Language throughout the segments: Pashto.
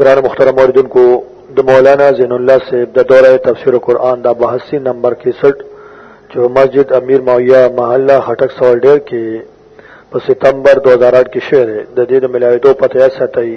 گران مخترم موردن کو د مولانا زین الله صاحب د دوره تفسیر قرآن دا بحثی نمبر 61 جو مسجد امیر معاویہ محلہ خټک سوال ډیر کې په ستمبر 2008 کې شعر د دې د ملاویدو پته یا ساتي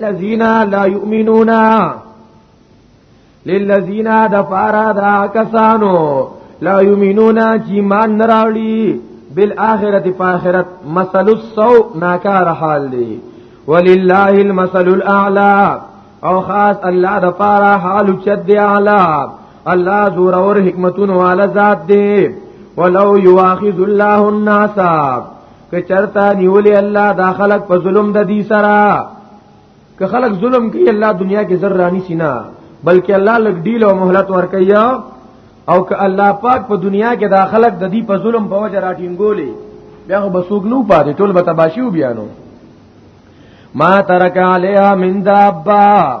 الذين لا يؤمنون للذين دفارا دا کسانو لا يؤمنون چې مان نراړي بالآخرت فآخرت مثل السو ناکار حال دی ولله المثل الاعلى او خاص الله د پاره حال چد دی اعلی الله زور اور حکمتون والا ذات دی ولو یواخذ الله الناس که چرتا نیولې الله دا خلق په ظلم د دې سره که خلق ظلم کوي الله دنیا کې ذرانی سینا بلکې الله لګ ډیل او مهلت ورکیا او که الله پاک په پا دنیا کې دا خلق د دې په ظلم په وجه راټینګولې بیا خو بسوګ نو پاتې ټول به تباشیو بیانو ما ترک علیها من دابا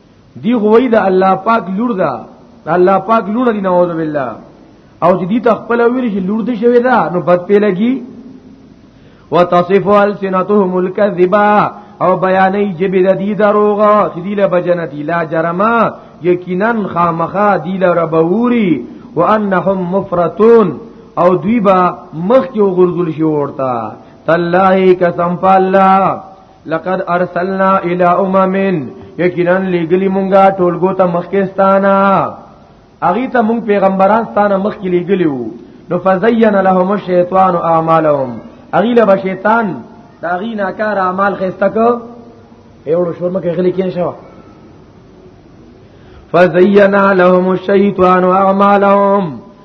دی غوی د الله پاک لور ده الله پاک لور دی نعوذ بالله او چې دې تخپل ویل چې لور دې شوی دا نو بد په لګي وتصف السنتهم الكذبا او بیانې جبې د دې دروغ چې دې له بجنتی لا جرما یقینا خامخا دې له ربوري وانهم مفرتون او دوی با مخ کې وغورځول شي ورته تالله قسم په الله لقد ارسلنا الى امم یقینا لګلی مونږه ټولګو ته مخکستانا اغه ته مونږ پیغمبران ستانه مخ کې لګلی وو نو فزین لهم الشیطان اعمالهم اغه له شیطان دا غی ناکار اعمال خسته کو ایوړو شورمه کې غلی کین شو فزینا لهم الشیطان اعمالهم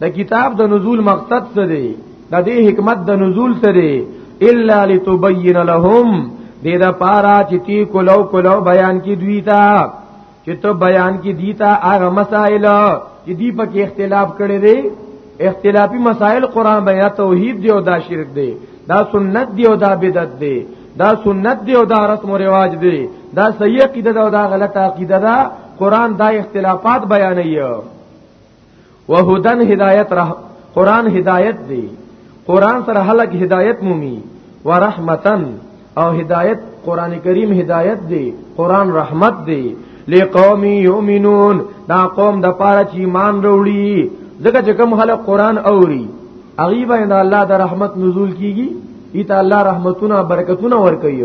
د کتاب د نزول مقصد څه دی د دې حکمت د نزول څه دی الا لتبین لهم دې دا پارا چې تی کولو کولو بیان کی دوی تا چې ته بیان کی دیتا هغه مسائل چې دی په کې اختلاف کړي دي اختلافي مسائل قران بیان توحید دی او دا شرک دی دا سنت دی او دا بدعت دی دا سنت دی او دا رسم و رواج دی دا صحیح عقیده دا او دا غلطه عقیده دا قران دا اختلافات بیانوي وهدن هدایت رح قران هدایت دی قران سره خلق هدایت مومي ورحمتن او هدایت قران کریم هدایت دی قران رحمت دی لقوم یؤمنون دا قوم د پاره چې ایمان وروړي ځکه چې کوم خلک قران اوري اغي باندې الله د رحمت نزول کیږي ایت الله رحمتونه برکتونه ورکوي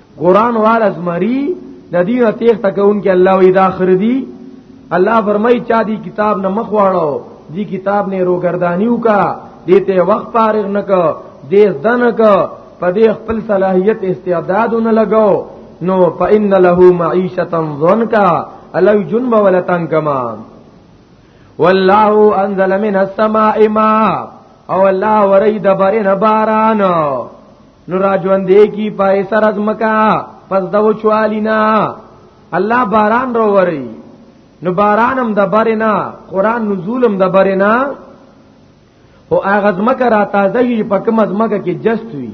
قران وال ازمری د دې تیغ تکون کې الله وی دا خردي الله فرمای چا دی کتاب نه مخ واړو دی کتاب نه روګردانیو کا دیته وخت فارغ نک دې دن ک په دې خپل صلاحیت استعداد نه لګاو نو فإن له معيشة ضنكا الله جنب ولا تنکما والله انزل من السماء ماء او الله ورید برن باران نو راجوندې کی پای سر از مکا پس د وچوالینا الله باران رو وری نو بارانم د برینا قران نزولم د برینا او هغه زمکه را تازه یي په کوم زمکه کې جست وي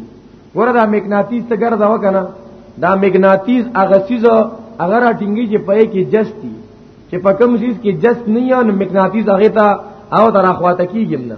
وردا مغناطیس ته ګرځا وکنه دا مغناطیس هغه سیز هغه را ټینګي چې پې کې جست دي چې په کوم سیز کې جست نه یو نو مغناطیس هغه ته او تر اخواته کیږي نه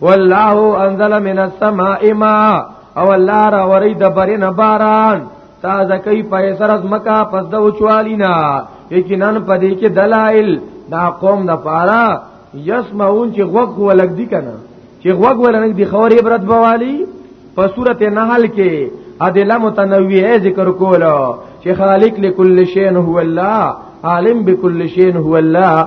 والله انزل من السماء ماء او الله را وری د برین باران تازه کوي په سر از مکا پس د اوچوالینا یقینا په دې کې دلایل دا قوم د پاره یسمعون چې غوږ ولګ دی کنه چې غوږ ولګ دی خوري عبرت بوالی په سورته نحل کې ادله متنوعه ذکر کوله چې خالق لكل شيء هو الله عالم بكل شيء هو الله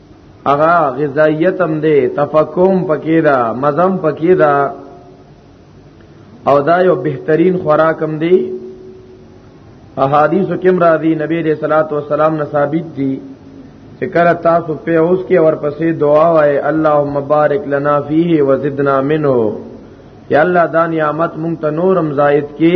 اغا غذایت هم دی تفکم پکې دا مزم پکې دا او دا یو بهترین خوراک هم دی احادیث کم را دی نبی علیہ الصلوۃ والسلام نے ثابت دی چې کله تاسو په اوس کې ورپسې دعا وای اللهم بارک لنا فیه وزدنا منه یا الله دا نعمت مونږ ته نورم زائد کی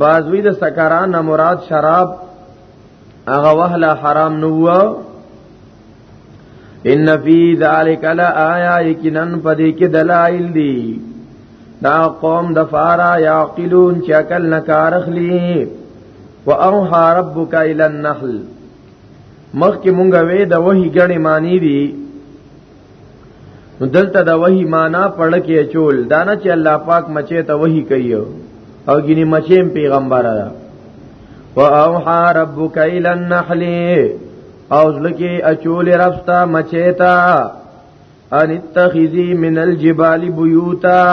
بازوی د سکران نه مراد شراب هغه وهله حرام نه و ان فی ذلک لآیا یقینا پدې کې دلایل دي دا قوم د فارا یعقلون چې عقل نه کار اخلي واوحى ربک الی النحل مخکې مونږ وې د وਹੀ غړې معنی دي دلته د وحی معنا پړه کې چول دانه چې الله پاک مچې ته وحی کوي او ګینه مچې پیغمبر ده واوحى ربك الى النحل او ځلکه اچول ربستا مچې ته ان اتخذي من الجبال بيوتا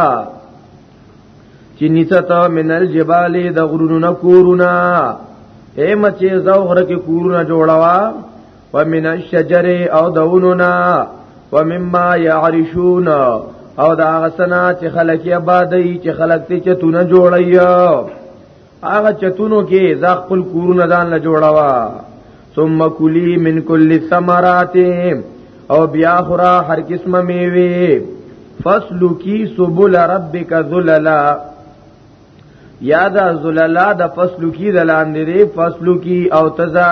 چې نیتتا من الجبال د غرونو کورونه اے مچې زو غره کې کورونه جوړوا ومن الشجر او دوننا ومما يعرشون او دا غسنا چې خلک یې آبادې چې خلک ته چتونه جوړي هغه چتونو کې ځ خپل کورونه ځان له جوړاوا ثم کلی من کل ثمرات او بیا خورا هر قسمه میوه فصل کی سبل ربک ذللا یاد ذللا د فصل کی دلاندې فصل کی او تزا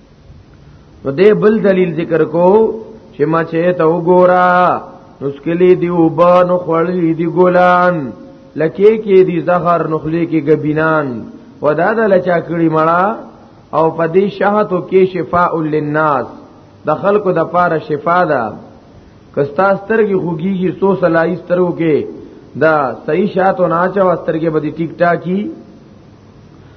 نو دې بل دلیل ذکر کو چې ما چې ته وګورا نسکلی دی وبا نو خړلې دی ګلان لکه کې دی زهر نخلې کې غبینان ودا د لچا کړي مړه او په دې شهادت کې شفاء للناس د خلکو د پاره شفا ده کستا سترګي خوګيږي سو سلای سترګو کې دا صحیح شاتو ناچو سترګې به ټیک ټاکی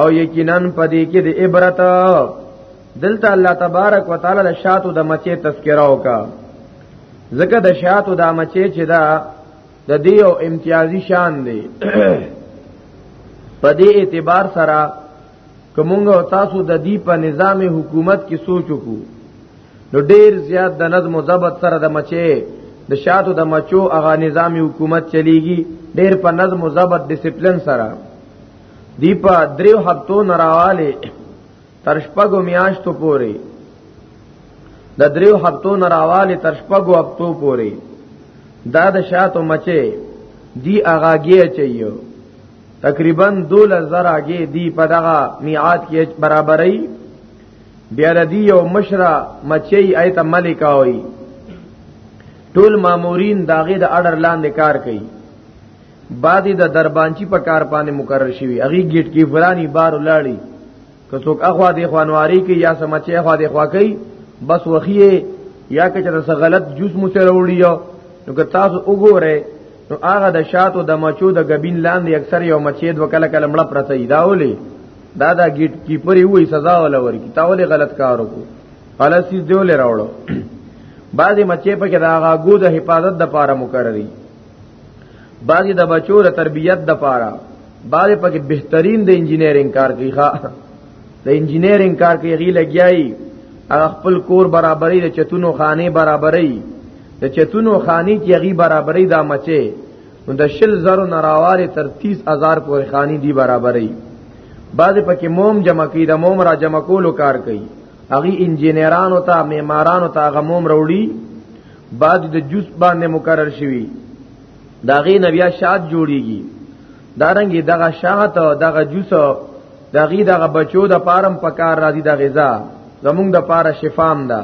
او یقینا پدې کې د عبرت دلته الله تبارک وتعالى د شاتو د مچې تذکرہ وکا ځکه د شاتو د مچې چې دا د دې او امتیازي شان دی پدې اعتبار سره کومه او تاسو د دې په نظام حکومت کې سوچ وکړو نو ډیر زیات د نظم او ضبط سره د مچې د شاتو د مچو هغه نظام حکومت چلیږي ډیر په نظم او ضبط ډیسپلین سره دی په دریو هفتو نراواله تر شپږو میاشتو پورې د دریو هفتو نراواله تر شپږو هفتو پورې دا د شاتو مچه دی اغاګی چيو تقریبا 2000 اگې دی په دغه میعاد کې برابرۍ بیا د دی یو مشره مچي ایت ملک وای ټول مامورین داغه د اډر لاندې کار کوي بعد د دربانچی په کار باندې مقرر شوی اغي گیټ کې فرانی بار ولاړی که څوک اخوا د خوانواری کې یا سمچې اخوا د خوا کوي بس وخیه یا که چېرته غلط جوس مو سره وړي نو که تاسو وګورئ نو هغه د شاتو د مچو د غبین لاندې اکثر یو مچید وکړه کله مړه پرته دی داولې دا دا گیټ کیپر یې وې سزا ولا ورکی تاولې غلط کار وکړو پالیسی دیولې راوړو بعضی مچې په کې دا غاګو د حفاظت د پاره مقرري بعضی د بچو د تربیت د پاره بعضی پکې بهترین د انجینرینګ کار کوي ښا د انجینرینګ کار کوي غي لګیایي خپل کور برابرۍ د چتونو خانه برابرۍ د چتونو خانی چې غي برابرۍ دا مچه نو د شل زرو نراواله تر 30000 پورې خانی دی برابرۍ بعض پکې موم جمع کوي د موم را جمع کولو کار کوي اغي انجینرانو ته معمارانو ته غموم وروړي بعد د جز باندې مقرر شوی دا غي نبیا شاد جوړیږي دارنګي دغه شات او دغه جوس دا غي دغه بچو د پارم پکار راځي د غذا زمونږ د پاره شفام ده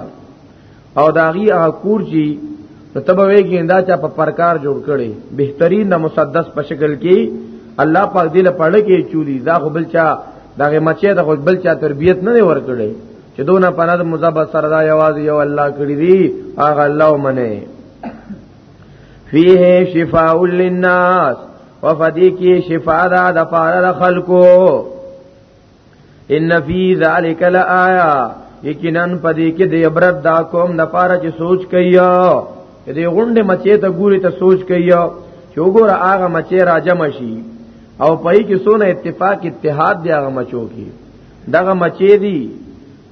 او دا غي هغه کور چې تبه ویګین دا چا په پرکار جوړ کړي بهترین د مسدس په شکل کې الله پاک دې له پړه کې چولی دا خو بل چا دغه مچې د خپل چا تربيت نه ورکړي چې دونه پناه د مزبر سره دا یواز یو الله کړی دی هغه الله منه فيه شفاء للناس وفدی کی شفاء دا د فار خلقو ان فی ذلک لآیا یقینا پدې کې د عبرت دا کوم د پاره چې سوچ کوي دې غونډه مچې ته ګوري ته سوچ کوي چې وګوره هغه مچې راجم شي او پای کې سونه اتفاق اتحاد دی هغه مچو کې دغه مچې دي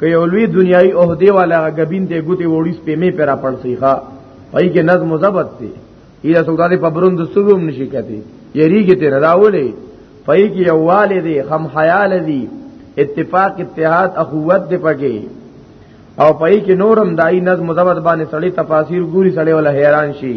که یو لوی دنیای عہدی والا غبین دی ګوتی وړي سپېمې پر راپړ سیخه پای کې نظم او ضبط دی ایله سودا دې په بروند سګوم نشي کته یریږي ته راولې پای کې یو والي دی هم حیال دی اتفاق اتحاد اخوت دی پکې او پای کې نورم دای نظم او ضبط باندې سړی تفاسیر ګوري سړی ولا حیران شي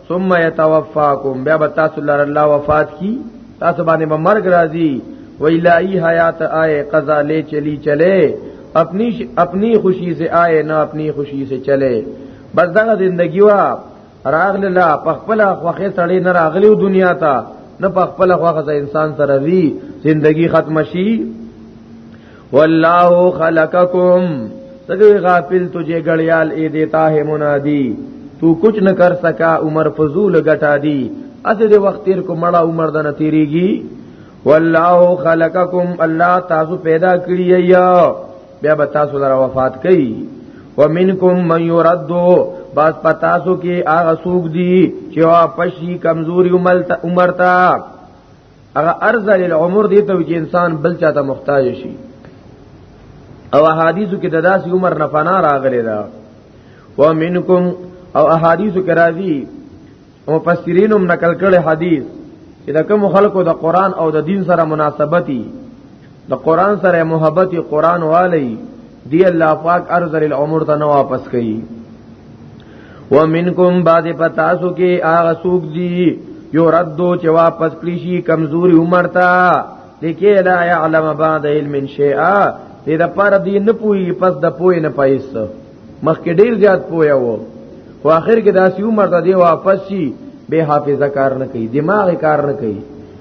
ثم يتوفاكم بیا بتاس الله الله وفات کی تاسو باندې مرګ راځي ویلائی حیات آئے قضا لے چلی چلے اپنی اپنی خوشی سے آئے نہ اپنی خوشی سے چلے بس دغه زندگی وا راغله لا پخپل خوخه سړی نه راغلی دنیا ته نه پخپل خوخه انسان سره وی زندگی ختم شي والله خلقکم تګي غافل تجھے غړیال اے دیتا ہے منادی تو کچھ نہ کر سکا عمر فضول غټا دی اسه دې وخت تیر کو مړه عمر دنه تیریږي والله خلقکم الله تاسو پیدا کړی یا بیا به تاسو لپاره وفات کړي ومنکم من يرد باز پتاسو کې هغه سوق دي چې وا پشي کمزوري عمر تا هغه ارزه للعمر دی ته چې انسان بل چاته محتاج شي او احادیثو کې د داسې عمر نه فنا راغلی دا ومنکم او احادیثو کې راځي او پسرینم نقل کړي حدیث چې د کوم خلکو د قران او د دین سره مناسبتي د قران سره محبت قران والی دی الله پاک ارزل العمر ته نه واپس کوي ومنکم بعد پتاسو کې هغه سوق دي یو ردو چې واپس کړی شي کمزوري عمر ته لکه لا يعلم بعد علم شيئا دې د پر دې نه پوي پس د پوي نه پایس مخکې ډیر زیات پوي وو خو اخر کې داسې عمر ته دی واپس شي به حافظه کار نه کوي دماغ کار نه کوي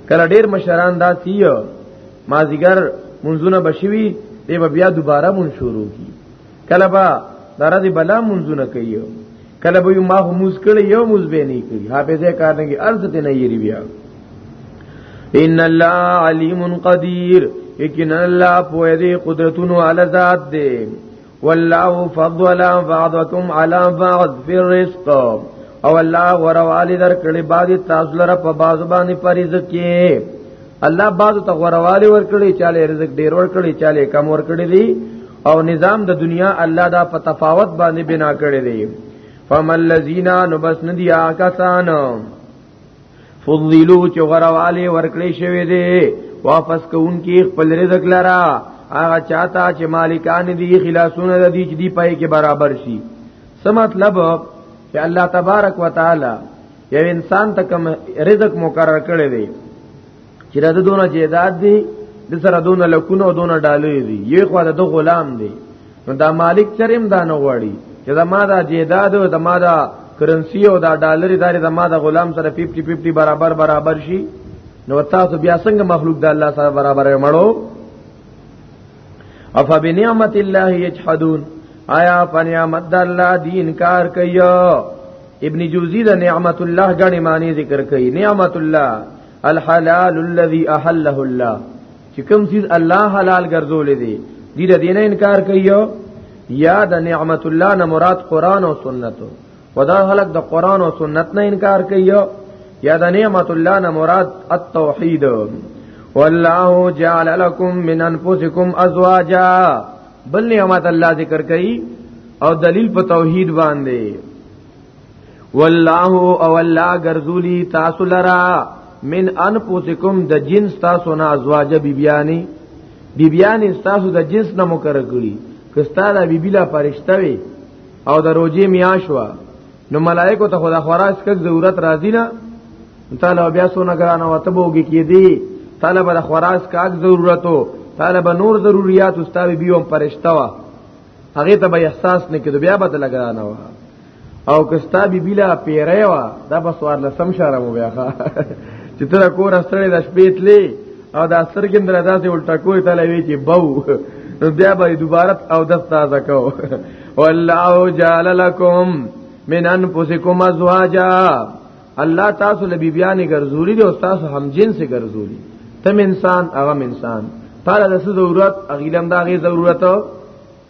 کله ډیر مشران داسې مازیګر منځونه بشوي دی به بیا دوباره مون شروع کی کله با دره دی بلا منځونه کوي کله به ما هم موز کړي یو موز به نه کوي حافظه کار نه کی ارزت نه یری بیا ان الله علیم قدیر یقینا الله په دې قدرتونو علی ذات دی والله فضل بعضکم علی بعض فی الرزق او الله غروالی در کړي بعض تاسو لره په بعض باندې پریز کې الله بعض ته غروالی ور کړي چاله رزق ډیر ور کړي چاله کم ور کړي دي او نظام د دنیا الله دا په تفاوت باندې بنا کړي دي فمل الذین نبسن دیا کسانو فضلو چې غرواله ورکړې شوی دی واپس کوونکی خپل رزق لرا هغه چاته چې مالکان دي خلاصونه د دې چې دی پای کې برابر شي څه مطلب چې الله تبارک وتعالى یو انسان ته کوم رزق مقرر کړی دی چې دا دونه جیداد دی د سره دونه لکونه او دونه ډالې دي یو خو د غلام دی نو دا مالک چریم دا نه غواړي چې دا ما دا جیداد او دا ما دا کرنسی او دا ډالر داري دا ما دا غلام سره 50 50 برابر برابر شي نو تاسو بیا څنګه مخلوق د الله سره برابر مړو افا بنعمت الله یجحدون آیا پنعمت د الله دی انکار کوي ابن جوزی د نعمت الله غنی معنی ذکر کوي نعمت الله الحلال الذي احله الله چې کوم چیز الله حلال ګرځولې دي دې د دینه انکار کوي یا د نعمت الله نه مراد قران او سنت ودا خلق د قران او سنت نه انکار کوي یا د نعمت الله نه مراد التوحید والله جعل لكم من انفسكم ازواجا بل نعمت الله ذکر کوي او دلیل په توحید باندې والله او الله غرزولی تاسو لرا من انفسکم د جنس تاسو نه ازواج بیبیانی بیبیانی تاسو د جنس نه مکر کړی کستا د بیبیلا فرشته وی او د روزي میاشوا نو ملائکه ته خدا خوراک کک ضرورت راځي نه تعالی بیا سونه ګرانه وته بوګی کی دی طالب د خوراک کاک ضرورتو طالب نور ضرورت استاد بیوم فرشته وا هغه ته به احساس نه کړي بیا به لګرانه وا او کستا بی بلا پیره وا دا بس وار لسم شاره مو بیا ښا چې تر کور استړې د شپې تلې او دا سرګند را داسې الټا کوې ته لوي چې بو بیا به دوباره او دس تازه کو والله جعل لكم من انفسکم ازواجا الله تاسو لبی بیان ګرځولي دي او تاسو هم جنس ګرځولي تم انسان هغه انسان تعالی د ضرورت اغیلم دا غي ضرورت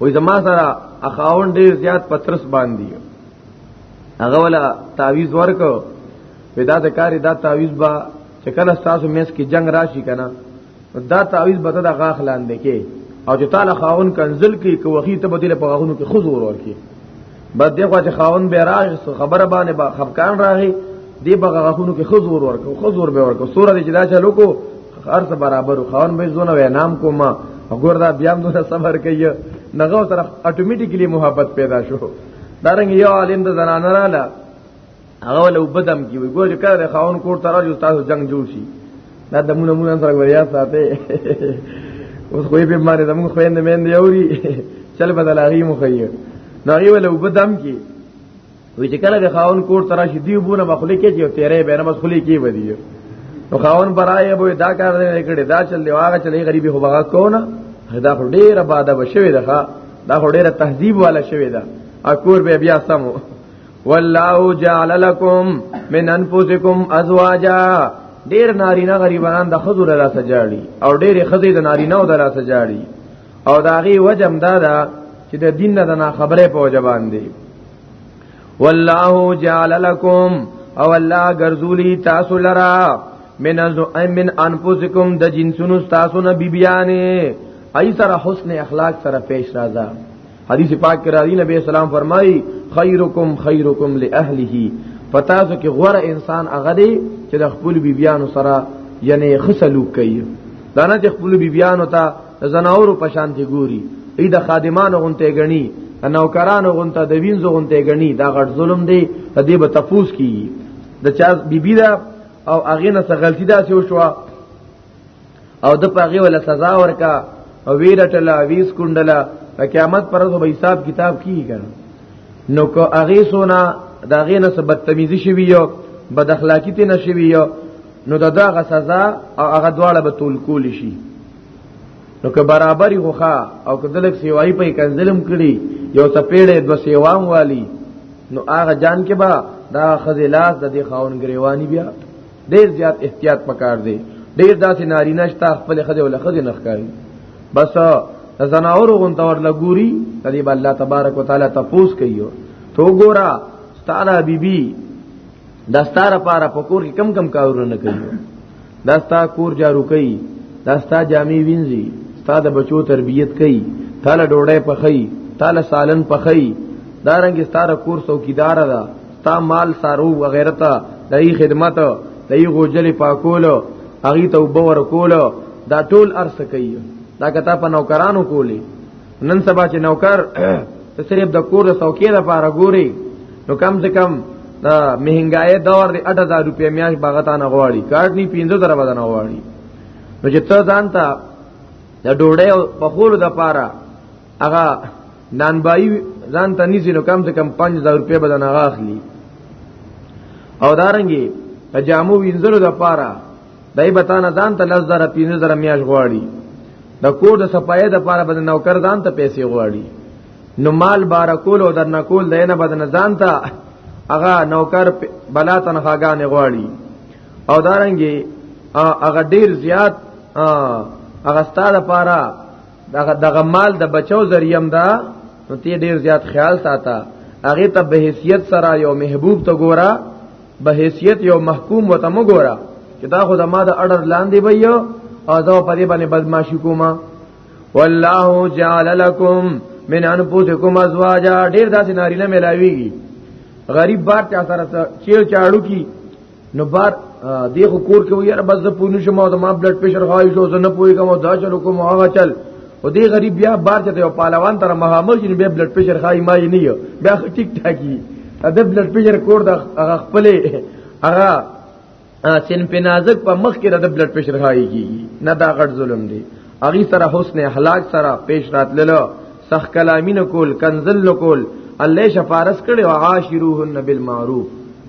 وې زما سره اخاون ډیر زیات پترس باندې هغه ولا تعویز ورکو ودا د کاری دا تعویز با چې کله تاسو میس کې جنگ راشي کنه دا تعویز به د غاخ لاندې کې او چې تعالی خاون کنزل کې کوخی ته بدله په غاونو کې خزور ورکی بس دغه چې خاون به راغی خبره باندې با خفقان راغی دی بغه غفونو کې خزور ورکو خزور به ورکو سوره دې چې دا چلو کو هر څه برابر خاون به زونه وې نام کوما وګور دا بیا هم دوه صبر کوي نغه سره اتوماتیکلی محبت پیدا شو دارنګ یو عالم د زنانه رااله هغه له بدم کی وی ګور کړه خاون کور تر راځو تاسو جنگ جوړ شي دا دمونه مونږ سره وریا ساته اوس خو به ماره زموږ خويند مې نه یوري چل بدل هغه مو خیر نو هغه له بدم کی وی چې کله د خاون کور تر راځي دی بونه مخلي کې چې تیرې به نه مخلي کې ودی نو خاون برای به دا کار نه کړي دا چل دی واغه چلې غریبي خو بغا کو نه دا خو ډیره باده بشوي ده دا خو ډیره تهذیب والا شوي ده اکور به بیا سمو والله جعل لكم من انفسكم ازواجا ډیر نارینه غریبان د خزو له لاسه جاړي او ډیر خزې د نارینه د لاسه جاړي او دا غي وجم دا ده چې د دین نه نه خبره په وجه باندې والله جعل لكم او الله غرزولی تاسو لرا من از من انفسکم د جنسونو تاسو نه بیبیانه ای سره حسن اخلاق سره پیش راځه حدیث پاک کې راځي نبی اسلام فرمایي خیرکم خیرکم لاهله پتا څو کې غوړه انسان هغه دی چې د خپل بیبيانو سره یعنی خسلوک کوي دا نه چې خپل بیبيانو ته زناور په شان دي ګوري ای د خادمانو غونته غني نوکرانو غونته د وینځو غونته غني دا غټ ظلم دی ته دې به تفوس کی د چا بیبی دا او اغه نه غلطی دا څه وشوه او د پاغي ولا سزا ورکا او ویرټلا ویس کندلا په قیامت پر ورځ به حساب کتاب کیږي کنه نو کو اغه سونا دا غې نه سبت تمیزی شوی یو بد اخلاقی ته نشوی یو نو دا دغه سزا او هغه دواړه به تول کول شي نو که برابرۍ خوخه او که دلک سیوای په کنزلم کړي یو ته پیړې دو سیوام والی نو هغه جان کې با دا خزلاس د دې خاون غریوانی بیا ډیر زیات احتیاط پکار دی ډیر داسې نارینه شته خپل خځه ول خځه نه ښکاري بس زناور غونته ور لګوري کدی به الله تبارک وتعالى تپوس کوي تو ګورا ستاره بیبي دا ستاره پارا پکور کې کم کم کارونه نه کوي دا ستا کور جارو کوي دا ستا جامې وینځي ستا د بچو تربیت کوي تاله ډوړې پخې تاله سالن پخې دارنګ ستاره کور څوکیدار ده دا تا مال سارو وغیرہ ته دای خدمت دای غوجل پاکولو اغي ته وبور کولو دا ټول ارس کوي دا کته په نوکرانو کولی نن سبا چې نوکر ته صرف د کور د سوکې د پاره ګوري نو کم سے کم دا مهنګای دور دی 8000 روپیا میاش باغتانه غواړي کارت نه 15000 بدن غواړي نو چې ته ځان ته د ډوړې په خور د پاره هغه نانبای ځان ته نيزي نو کم سے کم 5000 روپے به نه اخلي او دارنګي تجامو وینځلو د پاره دای به تانه ځان ته 10000 15000 میاش غواړي د کور د صفای د پاره به نوکر ځان ته پیسې غواړي نو مال بارکول او درنه کول دینه بدن ځان ته هغه نوکر بلا تنخواګان غواړي او دارنګي هغه ډیر زیات هغه ستاده پاره دغه دغه مال د بچو ذریعہ دا نو تی ډیر زیات خیال ساته هغه ته به حیثیت سره یو محبوب ته ګورا به حیثیت یو محکوم وته مو ګورا چې دا خو زما د اډر لاندې به یو او دا په دې باندې بدمعشی کوما والله جعل لكم من انفسکم ازواجا ډیر داسې نارینه ملاویږي غریب بار چا سره چیل چاړو کی نو بار دی خو کور کې ویره بس د پونو شمه او د ما بلډ پريشر غوي شو زنه پوي کوم دا چلو کوم هغه چل او دی غریب بیا بار ته یو پهلوان تر مهامل چې بیا بلډ پريشر خای ما نه یو بیا ټیک ټاکی د بلډ پريشر کور د هغه خپل هغه سن په نازک په مخ کې د بلډ پريشر خای کیږي نه دا غټ ظلم دی اغي سره حسن اخلاق سره پیش راتللو سخ کلامی نه کول کنزل نه کول الله شفارس کړي او عاشروهن بالمعروف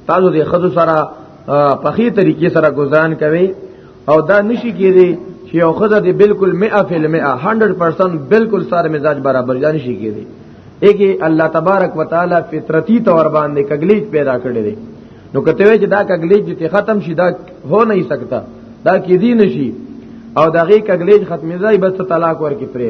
تاسو دې خذ سره په خي طریقې سره گزاران کوي او دا نشي کېږي چې یو خذ دې بالکل 100% 100% بالکل سره مزاج برابر ځان شي کېږي اګي الله تبارک وتعالى فطرتي تور باندې کګلیج پیدا کړی دی نو کته وی چې دا کګلیج ته ختم شي دا هو نه سکتا دا کې دی نشي او دغه کګلیج ختمې ځای بس طلاق ورکې پرې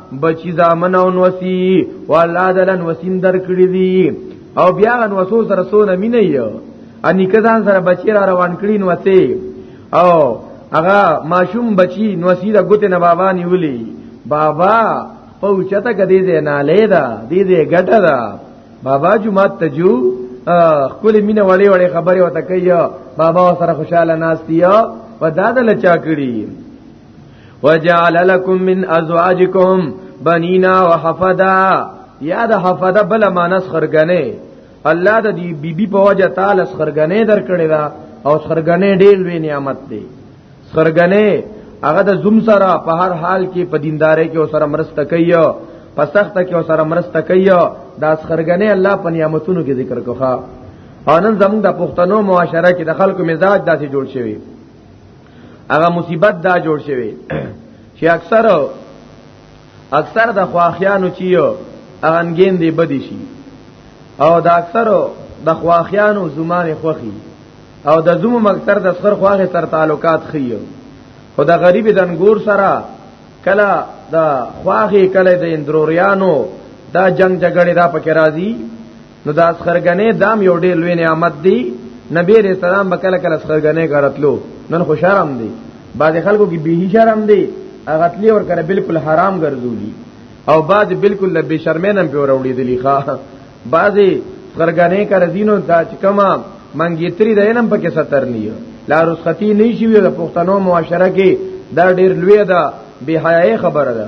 بچی زامن او نوسی والله دلن وسیم در کړی دی او بیا ان وسو سره سونه مینه یو ان کزان سره بچی را روان کړی نو ته او هغه ماشوم بچی نوسی د ګوت نه بابا نیولی بابا پوچته کدی دې نه لیدا دې دې ګټه دا بابا جمعه تجو خپل مینه وړې وړې خبرې وته کوي بابا سره خوشاله ناستیا و دادا لچا کړی وجعل لكم من ازواجكم بنينا وحفدا یا د حفدا بل مانس خرګنه الله د دې بیبي په وجه تعالی خرګنه درکړي دا او خرګنه ډېر وی نعمت دی خرګنه هغه د زم سره په هر حال کې په دینداري کې سره مرسته کوي په سخت کې سره مرسته کوي دا خرګنه الله په نعمتونو کې ذکر کوي او نن زموږ د پښتنو معاشره کې د خلکو مزاج داسې جوړ شوی هغه مصیبت دا جوړ شوی چې اکثر اکثر د خواخیانو چیو اغنګین دی بدی شي او د اکثر د خواخیانو زمان خوخي او د زمو مکتر د سر خواغه تر تعلقات خيو خو د غریب د انګور سره کلا د خواغه کله د اندروریانو دا جنگ جګړه دا پکې راځي نو دا اسخرګنې دام یو ډېر لوی نعمت دی نبی علیہ السلام به کله کله اسخرګنې غړتلو نن خو شرم دی بعض خلکو کې به شرم دی اغتلی ور کړه بالکل حرام ګرځولي او بعض بالکل لبه شرمین هم پیور وړي دي ښا بعض اسخرګنې کړ دینو دا چې کما منګی تری د علم پکې ستر نیو لا رسختی نه شي د پښتنو معاشره کې دا ډېر لوی ده بهای خبره ده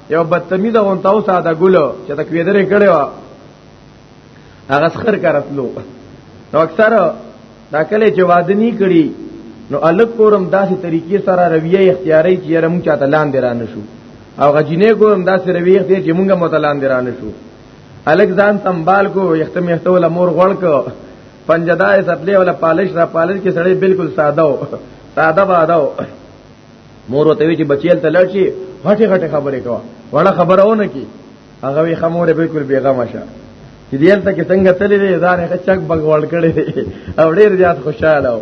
یو بدتمیز غون تاو ساده ګلو چې تک ویدرې کړي وا هغه سخر کرتلو نو اکثر دا کله چې واده نی کړي نو الګ کورم داسې طریقې سره رویه اختیاري چې رمو چاته لاندې را نشو او غجینې کورم داسې رویه اختیار چې مونږه متلاندې را نشو الګ ځان سنبال کو یختم یختول مور غړ کو پنجدای سپلې ولا پالش را پالش کې سړی بالکل ساده و ساده باده و مور ته وی چې بچیل ته لړ شي غټه غټه خبره کوه وړه خبره ونه کی هغه وی خمور بالکل بیغمه شه چې دیل ته کې څنګه تللی دی ځان یې چک بګ وړ کړی او ډیر زیات خوشاله و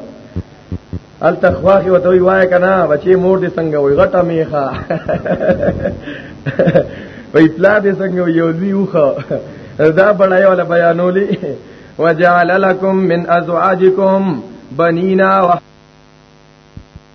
ال تخواخي وته وی وای کنه بچي مور دې څنګه وی غټه میخه په اطلاع دې څنګه یو لوی وخه دا بڑای ولا بیانولی وجعل لكم من ازواجكم بنینا و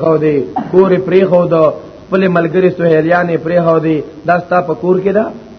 خو دی کور پرې خو دا خپل ملګری سهیلیانې پرې خو دی دا ستا په کور کې ده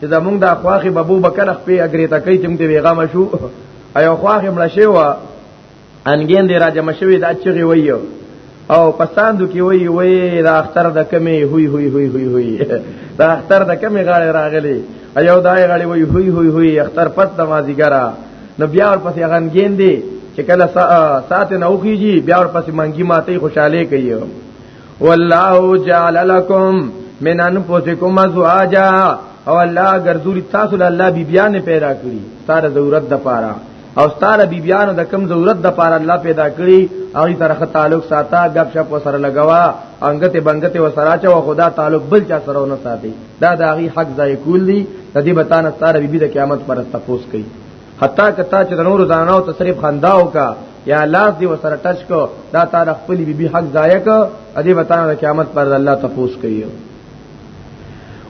چې دا موږ د خواخي بابو بکر خپې اګریتا کوي چې موږ ته ویغه مشو ایو خواخي مړ شي وا انګین دی راځه مشوي دا چغي وایو او پساندو کې وای وای دا اختر د کمی هوی هوی هوی هوی هوی دا اختر د کمی غاړه راغلی ایو دای غاړي وای هوی هوی هوی اختر پس د مازیګرا نو بیا ور پسې غنګین دی چې کله ساعت نه اوخیږي بیا ور پسې منګي ماته خوشاله کوي والله جعل لكم من انفسکم ازواجا او الله ګرځولي تاسو له الله بیبيان پیدا کړی ستاره ضرورت د پاره او ستاره بیبيان د کم ضرورت د پاره الله پیدا کړی او ای طرح تعلق ساته غب شپ وسره لګوا انګته بنګته وسره چا او خدا تعلق بل چا سره نه ساتي دا د هغه حق ځای کول دي د دې بتانه ستاره بیبي د قیامت پر تفوس کوي حتی کتا چې د نور زنانو ته صرف خندا وکا یا لاس دی وسره ټچ کو دا تا د خپل بیبي حق ضایع کو ادي وطن د قیامت پر الله تفوس کوي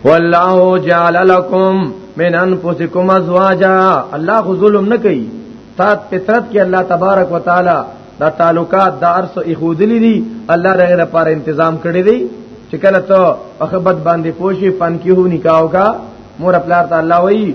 والله جعل لكم من انفسکم ازواجا الله خو ظلم نه کوي تا فطرت کې الله تبارک وتعالي دا تعلقات دا ارس اخودلی دي الله دغه لپاره تنظیم کړی دی چې کله ته اخبت باندې پوشي فن کیو نکاو کا مور خپل ته الله وایي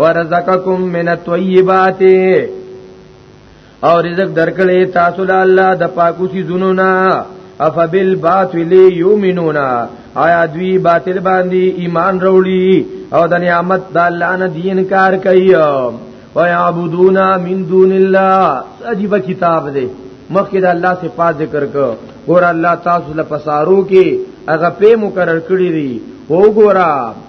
ورزقکم من الطیبات او رزق درکړې تاسو له الله د پاکو سيزونو نه افبل باطل یؤمنون آیا دوی باطل باندې ایمان وروړي او د نعمت د الله نه دین کار کوي او یعبدون من دون الله عجیب کتاب دی مخکې د الله صفات ذکر کو ګور الله تاسو له پسارو کې هغه په مقرر کړی دی وګورئ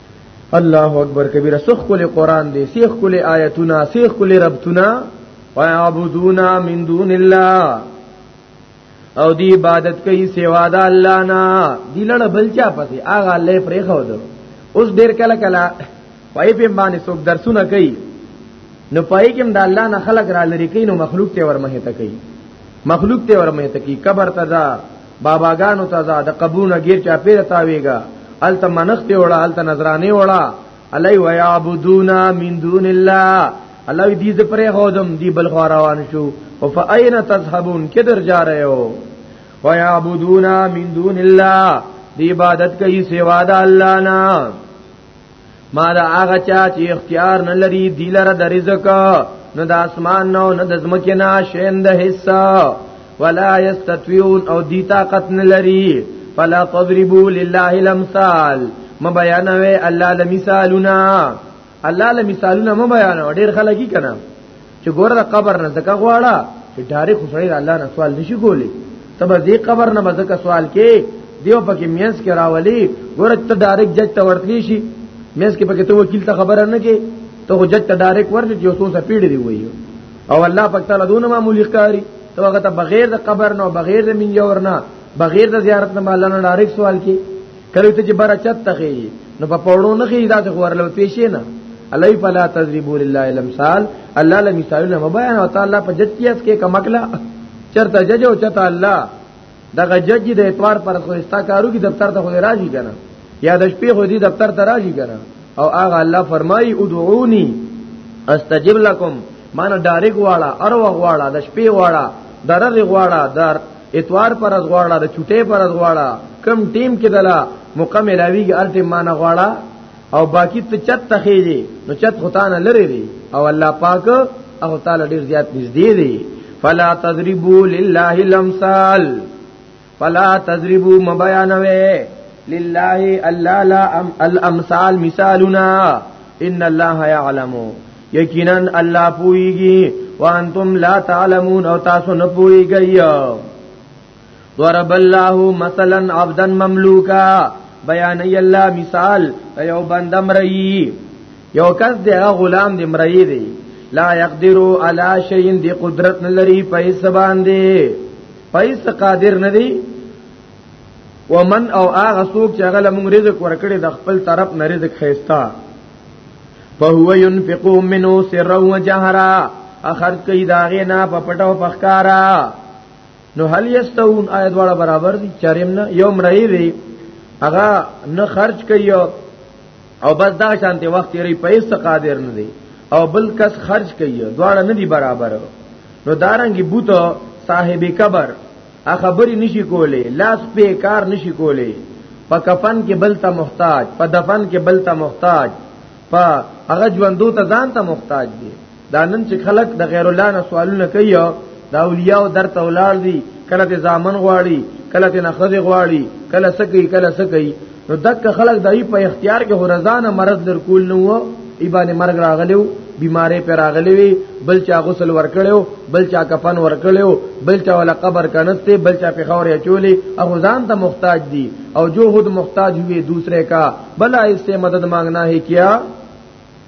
الله اکبر کبیره سخ کلی قران دی سیخ کلی آیتونه سیخ کلی ربتونه ويعبدون من دون الله او دی عبادت کوي سوا د الله نه دی لړ بل چا پسې اغه الله پرې خو دو اوس ډیر کله کله پای په باندې څوک درسونه کوي نو پای کې د الله نه خلق را لری کوي نو مخلوق ته ورمه ته کوي مخلوق ته ورمه ته کوي قبر ته باباګانو ته ځه د قبرونو غیر چا پیر تاویګا الته منخت وړه الته نظرانه وړه الی و یعبدونا من دون الله الله دې ز پرې هودم دی بل خو روان شو او فاین تذهبون کدر جا رہے ہو و یعبدونا من دون الله دی عبادت کوي سوا د الله نه ما دا هغه چا چې اختیار نه لري دی لره د رزق نه د اسمان نه نه د زمکه نه شین د حصہ ولا یستطيعون او دی طاقت نه لري فلا تضربوا لله الامثال ما بیانوي الله لمثالنا الله لمثالنا ما بیانو ډیر خلک کنا چې ګوره د قبر نه زکه غواړه چې ډایرک خدای الله نه سوال نشي کولی تب دې قبر نه مزکه سوال کې دیو پکې مینس کې راولي ګوره ته ډایرک جج ته ورتلی شي مینس کې پکې ته وکیل ته خبره نه کې ته خو جج ته ډایرک ورته یو څو سپیډ دی وایو او الله پاک تعالی دونه معمولی ښکاری ته هغه ته بغیر د قبر نه بغیر د منجور نه بغیر د زیارت نه الله نه ډایرک سوال کې کله ته چې بار چت تخې نو په پړو نه خې دا ته ورلو تیشې نه الی فلا تذریبوا لله الامثال الله له مثال له بیان او تعالی په جت کیس کې کمکلا چرته جج او چتا الله دغه جج د اتوار پر خوستا کارو کی دفتر ته خو راځي کنه یا د شپې خو دې دفتر ته راځي کنه او هغه الله فرمای ادعونی استجب لكم مانه ډایرک واړه ارو واړه د شپې واړه درغه واړه در اتوار پر از غواړه د چټې پر از غواړه کم ټیم کې دلا مکمل اویږي ار ټیم مان غواړه او باقی ته چت تخېږي نو چت خدانه لری دی او الله پاک او تعالی ډیر زیات نږدې دی فلا تضربوا لله الامثال فلا تضربوا مبيانوي لله الله لا الامثال مثالنا ان الله يعلم یقینا الله پويږي وانتم لا تعلمون او تاسو نه پويږئ ضرب الله مثلا عبدا مملوکا بیان ای الله مثال یو بند امرئی یو کس دی غلام دی امرئی دی لا یقدرو علی شیء دی قدرت نلری پیس باندې پیس قادر ندی ومن او هغه څوک چې هغه لمون رزق ورکړي د خپل طرف نه رزق خيستا فهو ينفق منه سرا وجهرا اخر کوي داغه نه په پټو پخکارا نو هل یستون آیت والا برابر دي چریم نه یو مړی دی هغه نه خرج کوي او بس دا شانته وخت یې پیسې قادر نه دی او بل کس خرج کوي دواړه نه دي برابر نو دارنګي بوته صاحب کبر ا خبرې نشي کولې لاس په کار نشي کولې په کفن کې بل ته محتاج په دفن کې بل ته محتاج په هغه ژوندو ته ځان ته محتاج دي دا نن چې خلک د غیر الله نه سوالونه کوي دا اولیاء در ته ولار دي کله ته ځامن غواړي کله ته نخذ غواړي کله سکی کله سکی نو دک خلک دای په اختیار کې هرزانه مرض لر کول نو و ایبانه مرګ راغلیو بیمارې پر راغلی وی بل چا غسل ورکړیو بل چا کفن ورکړیو بل چا ولا قبر کنسته بل چا په خور چولې او ځان ته محتاج دي او جو خود محتاج ہوئے دوسرے کا بلا اس سے مدد مانگنا ہے کیا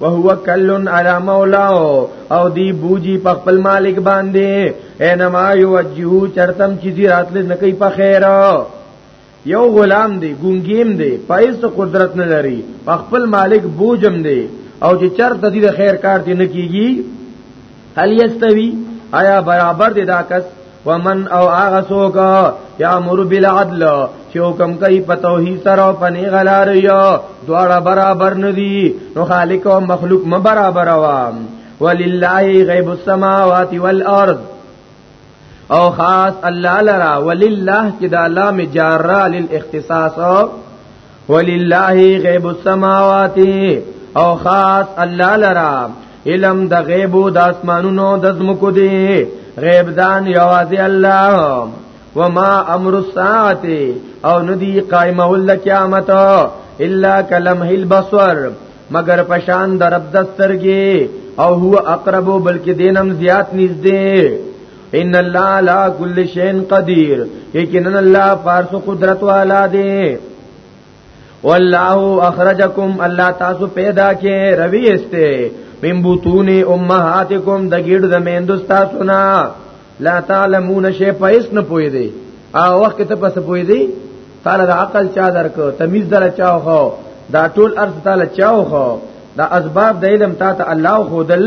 وهو کلن علی مولاه او دی بوجی په خپل مالک باندې انما یوجهو چرتم چې دی راتل نکي په خیر یو غلام دی ګونګیم دی پایس قدرت نه لري په خپل مالک بوجم دی او چې چرته دی د خیر کار دی نکیږي هل یستوی آیا برابر دی دا کس ومن او هغه څوک یا امر بالعدل چې حکم کوي په توحید سره او په نیغه لار یو دواړه برابر ندي نو خالق او مخلوق م برابر وا ولله غیب السماوات والارض او خاص الله لرا ولله کې دا لام جاره للاختصاص ولله غیب السماوات او خاص الله لرا علم د غیب د اسمانونو د زمکو دی غیب دان یوازې الله وما امر الساعه او ندی قائم ول قیامت الا کلمه البصر مگر پشان د رب دسترګي او هو اقرب بلکې دینم زیات نږدې ان الله لا کل شین قدیر یقینا الله پارس قدرت والا دی والله اخرجکم الله تاسو پیدا کې روي استه من بطون امهاتکم د ګډ د میندوس تاسو نه لا تعلمون شی پیس نه پوي دی او وخت ته پس پوي دی تعالی د عقل چا درک تمیز در چا خو دا ټول ارث تعالی چا خو دا اسباب د علم تا ته الله خودل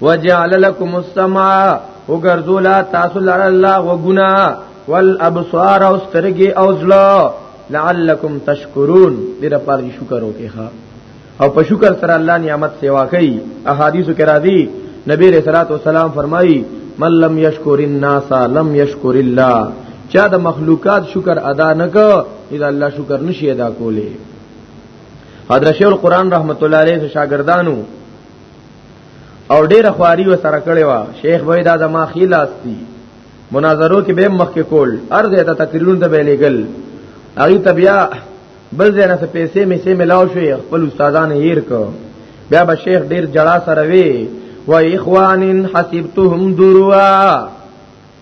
وجعل لكم السماء وغرزولا تاسو لار الله وغنا والابصار او سترګي او زلا لعلكم تشکرون دې لپاره شکر وکړئ او په شکر سره الله نعمت سیوا کوي احادیث کې راځي نبی رسول الله والسلام فرمایي من لم یشکر الناس لم یشکر الله چا د مخلوقات شکر ادا نکو اذا الله شکر نشي ادا کولی حضرت شیخ القران رحمت الله علیه شاګردانو او ډېر خواري و سره کړې وا شیخ وای دا د ما خلاص دي مناظرو کې به مخ کې کول ارزه ته تقریرون ته به لګل اغي تبیا بل ځای نه پیسې مې سه ملاو شو خپل استادان هیر کو بیا به شیخ ډیر جړا سره وی و اخوانن حسبتهم دروا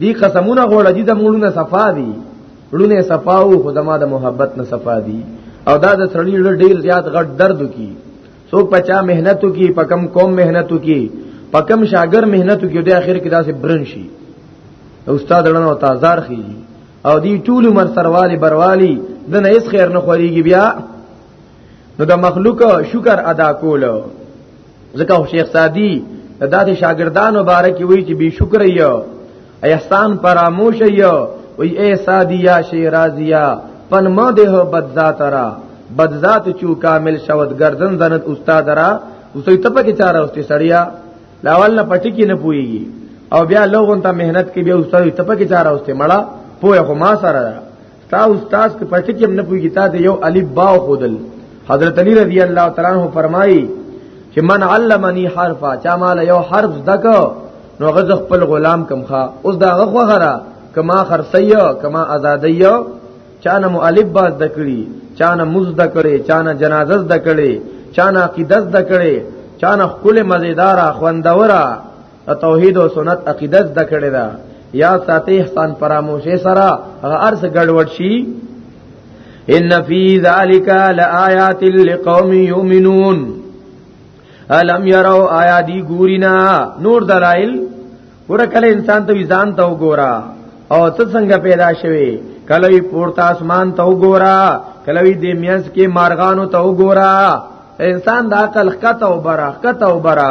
دی قسمونه غوړه دي د مولونه صفا دي لونه صفاو خو زما د محبت نه صفا دي او دا د سړی ډیر زیات غټ درد کی سو پچا مهنتو کی پکم قوم مهنتو کی پکم شاګر مهنتو کی د اخر کې داسې برن شي استاد لنو تازار خي او دی ټول مر سروالی بروالی د نه اس خیر نه خوريږي بیا نو د مخلوق شکر ادا کول ځکه شیخ سادی د داسې شاګردانو باره کې وی چې بی شکر یو احسان فراموش یو وی اے سادیا شیرازیا پن ما ده بد ذات را بد ذات چو کامل شود گردن زند استاد را اوسې ته پکې چاره اوسې سړیا لاول نه پټی کې نه پويږي او بیا لوغون ته مهنت کې بیا اوسې ته پکې چاره اوسې مړه پوهه خو ما سره ده تا استاد کې پټ کې نه پوي کیتا د یو الف با خودل حضرت علی رضی الله تعالی عنہ فرمایي چې من علمني حرفا چا مال یو حرف دک نو غز خپل غلام کم خا اوس دا غو غره کما خرسیو کما آزادیو چانه مؤلف باز دکړي چانه مز دکړي چانه جنازه دکړي چانه عقیدت دکړي چانه خپل مزیدار خوندورا توحید او سنت عقیده د کړه دا یا ساتي احسان فراموشه سره هغه ارس ګډوډ شي ان فی ذالک لآیات لقوم یؤمنون الم یرو آیا دی ګورینا نور دلائل ور کله انسان ته ځان ته وګورا او ته څنګه پیدا شوی کله وی پورته اسمان ته وګورا کله وی د میاس کې مارغانو ته وګورا انسان د عقل خطه وبره خطه وبره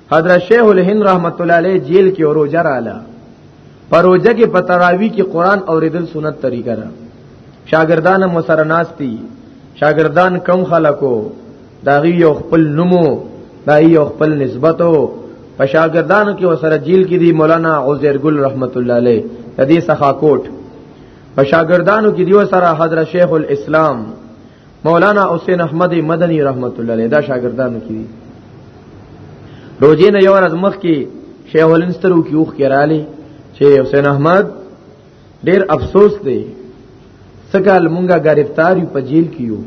حضرت شیخ الهند رحمت الله علیه جیل کې اوروجه رااله پروجه کې پتراوی کې قران اوریدل سنت طریقه را شاګردان مو سره ناشتي شاګردان کم خلکو داغي یو خپل نومو داغي یو خپل نسبتو په شاګردانو کې وسره جیل کې دی مولانا عزیر ګل رحمت الله علیه د دې سخا کوټ په شاګردانو کې دی وسره حضرت شیخ الاسلام مولانا حسین احمد مدنی رحمت الله علیه دا شاګردانو کې دي روزې نه یو ورځ مخ کې شیخ ولنسترو کې وښ کړهالي چې حسین احمد ډیر افسوس دی سکال مونږه گرفتاری په جیل کې یو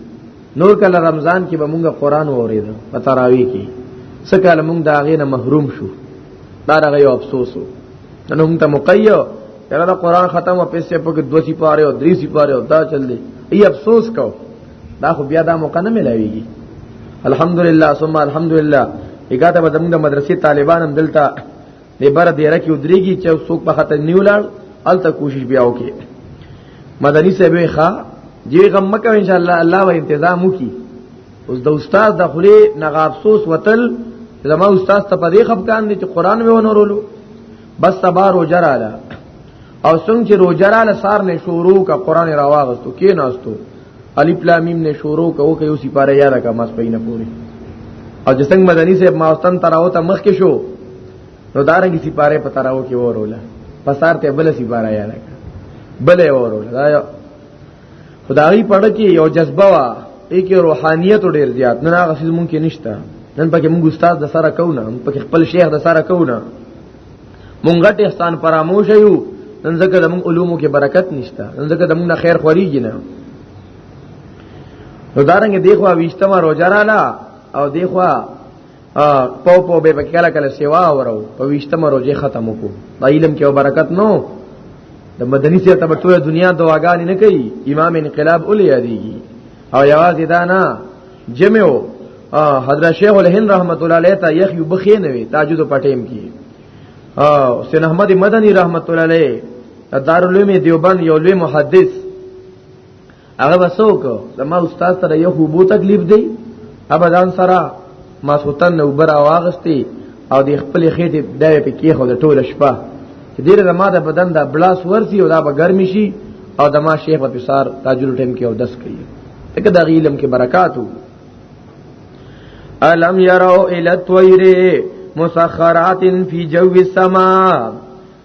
نور کله رمضان کې به مونږه قران وورید په تراوی کې سکال مونږ دا غینه محروم شو دا هغه یو افسوس وو نن هم ته مقیو یاره دا قران ختم او پیسې په کې دوه سی پاره او درې سی پاره او دا چل دی ای افسوس کو دا خو بیا دا موقع نه ملاویږي الحمدلله ثم الحمدلله یګاته به زموږ د مدرسې طالبان هم دلته د بر دې رکی ودرېږي چې څوک په خاطر نیولړ الته کوشش بیا وکړي مدني صاحب ښا جی غم مکه ان شاء الله الله و انتظام وکړي اوس د استاد د خلی نغه افسوس وتل زما استاد ته پدې خپکان دي چې قران مې ونورولو بس سبا روزه رااله او څنګه چې روزه رااله سار نه شروع کا قران راواغستو کې ناستو الف لام میم نه شروع کا او کې اوسې پاره یاد کا مس پینه پوری او چې څنګه مدني صاحب ماوستن تراو ته مخ کې شو نو دارنګ سی پاره پتاراو کې وروله پسار ته بل سی پاره یاد کا بل وروله خدای پړه کې یو جذبه وا کې روحانيت ډیر زیات نه هغه څه مونږ کې نشته نن پکې مونږ استاد د سره کو نه پکې خپل شیخ د سره کو نه مونږ غټ احسان فراموش یو نن ځکه د مونږ علومو کې برکت نشته نن ځکه د مونږ نه خیر خوريږي نه نو دارنګ دیخوا ویشتمه روزه رااله او دیخوا ا پو پو به بکلا کله سیوا ورو په وشتمه روزه ختم کو دا علم کې برکت نو د مدني سره ته ټول دنیا دواګانې نه کوي امام انقلاب اولې یادېږي او یوازې دا نه جمعو حضرت شیخ الهند رحمت الله علیه ته یخ یو بخې نه وي تاجود پټیم کې او سن احمد مدني رحمت الله علیه دارالعلوم دیوبند یو لوی محدث هغه وسو کو زما استاد سره یو خو بو تکلیف دی ابدان سره ما سوتن نو بر واغستی او د خپل خېټه دای په کې خو د ټول شپه چې ډیر زما د بدن د بلاس ورسی او دا به ګرم شي او د ما شیخ په سار تاجر ټیم کې او دس کوي تک د غیلم کې برکاتو الم يروا الى الطير مسخرات في جو السماء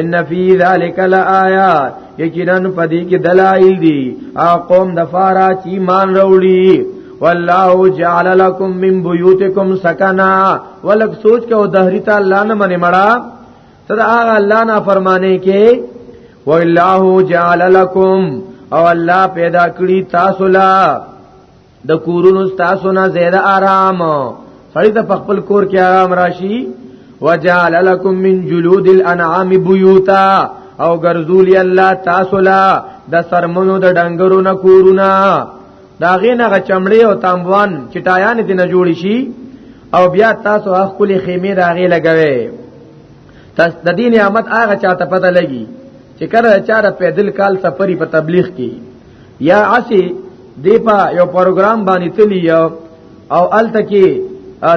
ان فی ذلک لآیات یقینا پدې کې دلایل دي اقوم د فارا چې ایمان وروړي والله جعل لكم من بيوتكم سكنا ولک سوچ کو دهری ته الله نه منې مړه تدا هغه الله نه فرمانه کې والله جعل لكم او الله پیدا کړی تاسو لا د کورونو تاسو نه زیاده آرام سړی ته خپل کور کې آرام راشي وجعل لكم من جلود الانعام بيوتا او ګرځولي الله تاسو لا د سرمنو د ډنګرو نه کورونه دا غینه غ چمړې او تامبوان چټایان دې نه جوړ شي او بیا تاسو خپل خیمه راغې لګوي تاسو د دې نعمت هغه چاته پته لګي چې کله چاره پیدل کال سفری په تبلیغ کې یا اسی دی په یو پروګرام باندې تلی یو او الته کې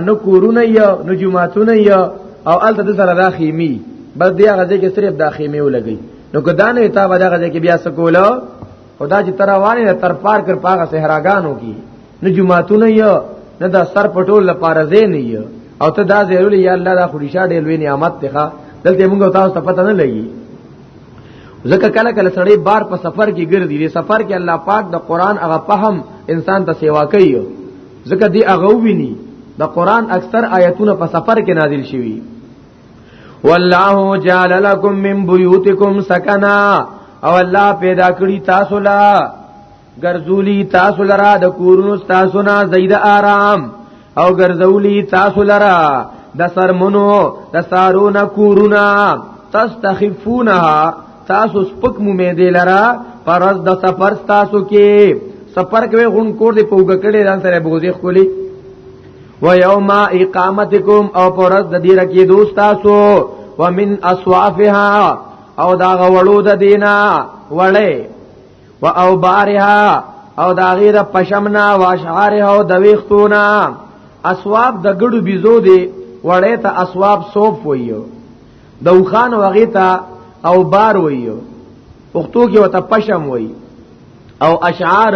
نو کورونه یو نو جمعهتونه یو او الته د سره راخیمی بس دی هغه ځکه صرف داخیمی ولګي نو که دانه تا به دغه ځکه بیا سکوله خدا چې تر روانه تر پار کر پاغه صحراګانو کی نه جمعهتون یو نه دا سر پټول لپاره زین نه یو او ته دا زیرول یا الله دا خوريشا ډېر لوی نعمت ته دلته موږ تاسو ته پته نه لګي ځکه کله کله سړی بار په سفر کې ګرځي دی سفر کې الله پاک د قران هغه فهم انسان ته سیوا کوي ځکه دی هغه ویني د قران اکثر آیتونه په سفر کې نازل شوي والله جعل لكم من بيوتكم سكنا او الله پیدا کړی تاسو لا ګرځولی تاسو لرا د کورونو تاسو نه زید آرام او ګرځولی تاسو لرا د سرمنو د سارونه کورونا تستخفونها تاسو سپک مو می دی لرا پرز د سفر تاسو کې سفر کوي غون کور دی پوګه کړي ځان سره بوزي خولي و یوم اقامتکم او پرز د دې رکی دوست تاسو ومن اصوافها او دا غوړو د دینا وړې و او بارها او دا غیر پشمنا واشعارها او د ویختونا اصواب د ګړو بيزو دی وړې ته اصواب صوف ویو د وخان وغه ته او بار ویو پښتو کې وته پشم وی او اشعار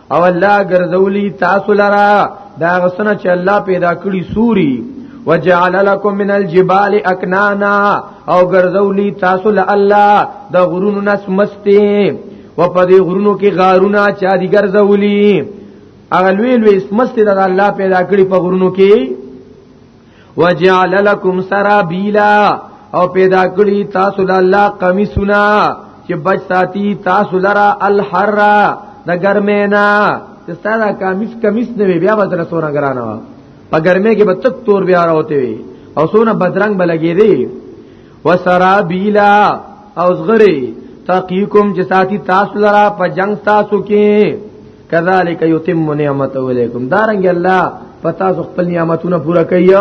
او الله ګرځولی تاسو لرا دا غسنه چې الله پیدا کړی سوري وجعل لكم من الجبال اكنانا او ګرځولی تاسو له الله د غرونو نس مستی و په دې غرونو کې غارونه چا دي ګرځولی اغلوی لوی سمستی د الله پیدا کړی په غرونو کې وجعل لكم سرابيلا او پیدا کړی تاسو له الله قمیصونه چې بچ ساتي تاسو لرا الحر د ګرمینا چې ستاسو قمیص قمیص نه وي بیا به تر سونه ګرانه وا په ګرمه کې به تک تور بیا راوته وي او سونه بدرنګ بلګي دي وسرابیلا او زغری تقیکم چې ساتي تاسو لرا په جنگ تاسو کې کذالک یتم نعمت علیکم دارنګ الله پتا سو خپل نعمتونه پورا کوي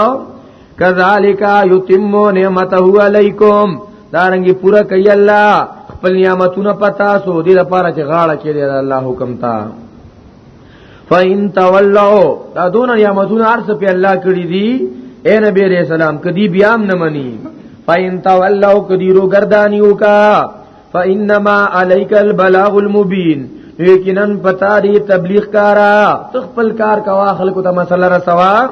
کذالک یتم نعمته علیکم دارنګ پورا کوي الله خپل نعمتونه پتا سو دې لپاره چې غاړه کې دی الله حکم تا فین تولوا دا دون نعمتونه ارس په الله کړی دي اے نبی رسول الله کدی بیام نه منی فین تولوا کدی رو گردانیو کا فانما عليك البلاغ المبين یقینا پتا دی تبلیغ کارا تخپل کار کوا خلکو ته مسله رسوا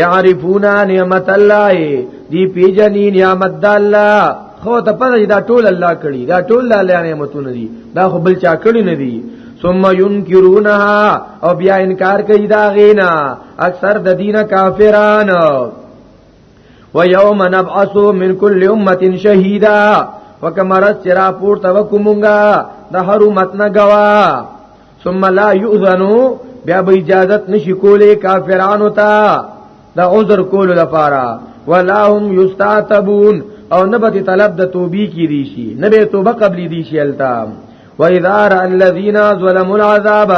یعرفونا نعمت الله دی پیجنی نعمت الله خو ته پته دا ټول الله کړی دا ټول الله نعمتونه دي دا خو بل چا کړی نه دي ثم ينكرونها او بیا انکار کوي دا غینا اکثر د دینه کافرانو و یوم نبعث من کل امه شهیدا وکمرت چرا پور تو کومنګا د هر امت نه گوا ثم لا یؤذنو بیا به اجازت نشی کولې کافرانو ته د عذر کولو لپاره ولا هم یستعتبون او نبت طلب د توبې کی دي شي نبه توبه قبل دي شي التام واذا را الذين ظلموا العذاب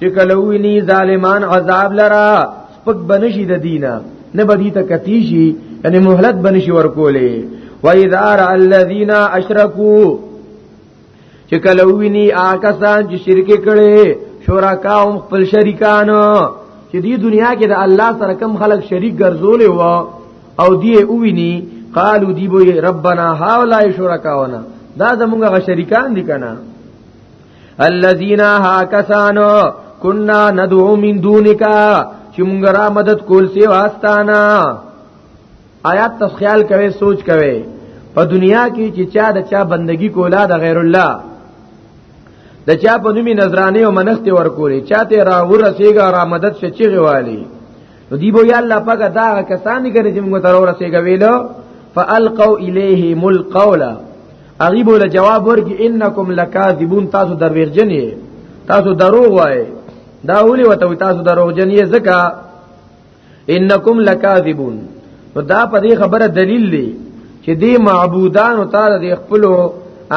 چې کله ویني ظالمان عذاب لرا سپک بنشي د دینه نه بدی ته کتی شي یعنی مهلت بنشي ورکولې واذا را الذين اشركوا چې کله ویني آکسان چې شرک کړي شرکاهم خپل شریکانو چې دی دنیا کې د الله سره کم خلق شریک ګرځولې وو او دی اوویني قالو دی بو ربنا هاولای شرکاونا دا زمونږه شریکان دي کنه الذين هاكسانو كنا ندعو من دونك چې مونږ را مدد کول سی واستانا آیات تاسو خیال کوي سوچ کوي په دنیا کې چې چا د چا بندگی کولا د غیر الله د چا په نومي نظرانه او منښت ورکولې چاته را ورسېګا را مدد شچې غوالي نو دی بو یا الله پاک دا کسان دي چې موږ تر اوره سیګه ویلو فالقوا الیه مل قولا اغي بوله جواب ورکي انکم لکاذبون تاسو دروغجن یې تاسو دروغ وای دا ولي وته تاسو دروغجن یې زکه انکم لکاذبون نو دا په دې خبره دلیل دی چې دې معبودان او تعالی دې خپل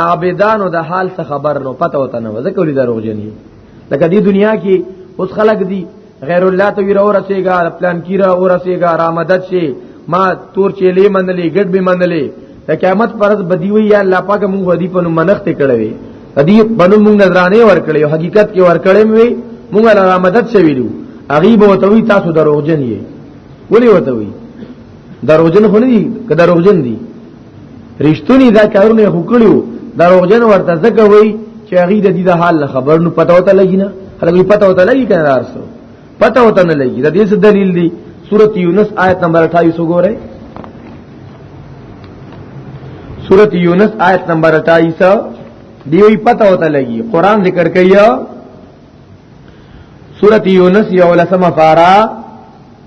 عابدان او د حال څخه خبر نو پته وته نه وځکه ولې دروغجن یې لکه دې دنیا کې اوس خلق دي غیر الله ته ویره ورسېګا پلان کیره ورسېګا را مدد شي ما تور چيلي منلې ګډ به منلې د قیامت پرز بدیوي یا الله پاک مونږ ودی په منښت کړوي ادي بنو مونږ نظرانه ور کړې حقیقت کې ور کړې وي مونږ را مدد شوي دي غریب وته وي تاسو دروغجن یې ولي وته وي دروغجن خو نه دي که دروغجن دي رښتونی دا کارونه خو کړیو دروغجن ورته ځکه وای چې هغه د دې د حال خبر نو پته وته لګی نه هغه پته وته لګی کنه ارسو پته وته نه لګی د دې څه دلیل دی سورۃ یونس آیت نمبر 28 وګورئ سورۃ یونس آیت نمبر 28 دیوی پته وته لګی قران ذکر کیا سورۃ یونس یو لسمه فارا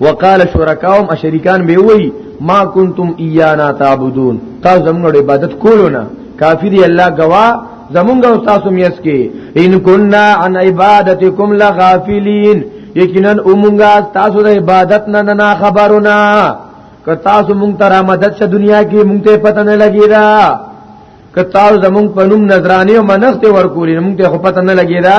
وقال شرکاهم اشریکان به وی ما کنتم ایانا تعبدون تاسو زموږ عبادت کولو نه کافی دی الله گوا زمونږ او تاسو میس کې ان كنا عن عبادتكم لغافلين یقینا اومونږه تاسو د عبادت نه نه خبرونه که تاسو مونږ تر مدد شه دنیا کې مونږ ته پته نه لګی دا که تاسو زمونږ په نوم نظرانه او منښت ورکولې مونږ ته خو پته نه لګی دا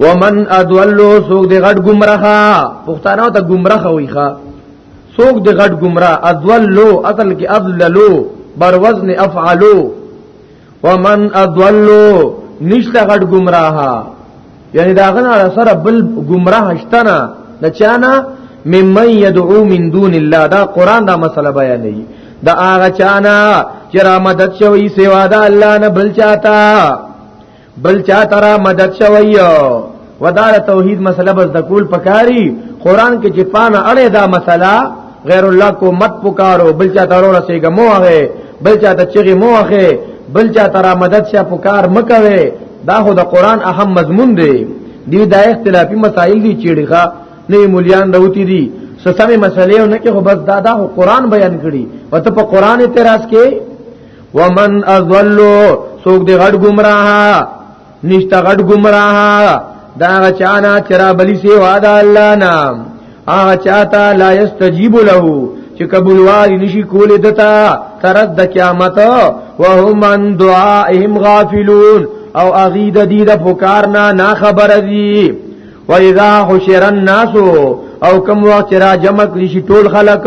ومن ادولو سوق دی غټ گمراه پښتانه ته گمراه وي ښا سوق دی غټ گمراه ادولو اصل کې ادللو بر وزن افعلو ومن ادولو نشته غټ گمراه یعنی دا غنا سره بل گمراه شتنه د چانا ممن يدعو من دون الله دا قران دا مسله بیانوي دا هغه چانا چې را مدد شوی سیوا د الله نه بل چاته بل چا ترا مدد شوی ودار توحید مسله بس د کول پکاري قران کې چې پانه اړه دا مسله غیر الله کو مت پکارو بل چا ترو رسېګه مو هغه بل چا ته چیغي مو هغه بل چا ترا مدد شه پکار مکوي دا خو د قران اهم مضمون دی دی دا اختلافي مسائل دي چیړخه نه مليان راوتی دي سسمه مسلې نه کې خو بس دا دا قران بیان کړي او ته په قران اعتراض کې ومن اضلوا سوق دي غټ گمراه نشتا غټ گمراه دا غچانا چرا بلی سی وعد الله نام هغه چاته لا یستجیب له چې قبول والی نشي کولې دتا ترد د قیامت وهم عن دعائهم غافلون او اغي د دې د پکار نه نا خبر دي و اذا حشر الناس او کوم وخت را جمع کړي شي ټول خلک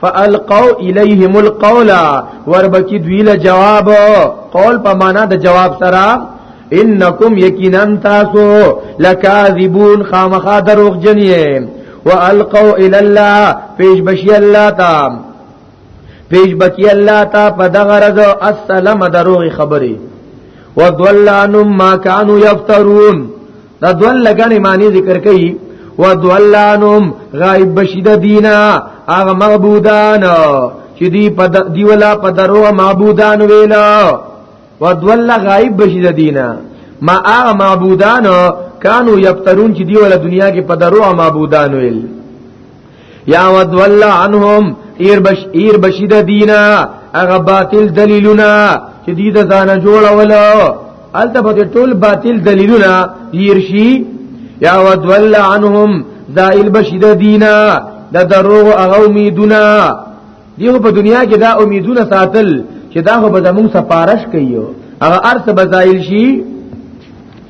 فالقوا الیهم القول وربکی دوی له جواب قول په معنا د جواب سره انکم یقینا تاسو لکاذبون خامخا دروغ جنیه والقوا الى الله پیش بشی الله تا پیش بکی الله تا په دغه رز السلام دروغ خبره وضل عنهم ما كانوا يفترون دا دول لګنې معنی ذکر کړي و دولانم غائب بشید دینا هغه معبودان چې دی په دی ولا په درو معبودان ویلا و دول غائب بشید دینا ما هغه معبودان کانو یبترون چې دی ولا دنیا کې په درو معبودان ویل یا ود والله عنهم ایر بش ایر بشید دینا هغه باطل دلیلونه چې دې د ځان جوړول الته په ټول باطل دلیلونه یرشي یا ود والله عنهم زائل بشید دینا د دروغ هغه امیدونه دیو په دنیا کې دا امیدونه ساتل چې دا خو به زموږ سفارش کوي هغه ارث بزایل شي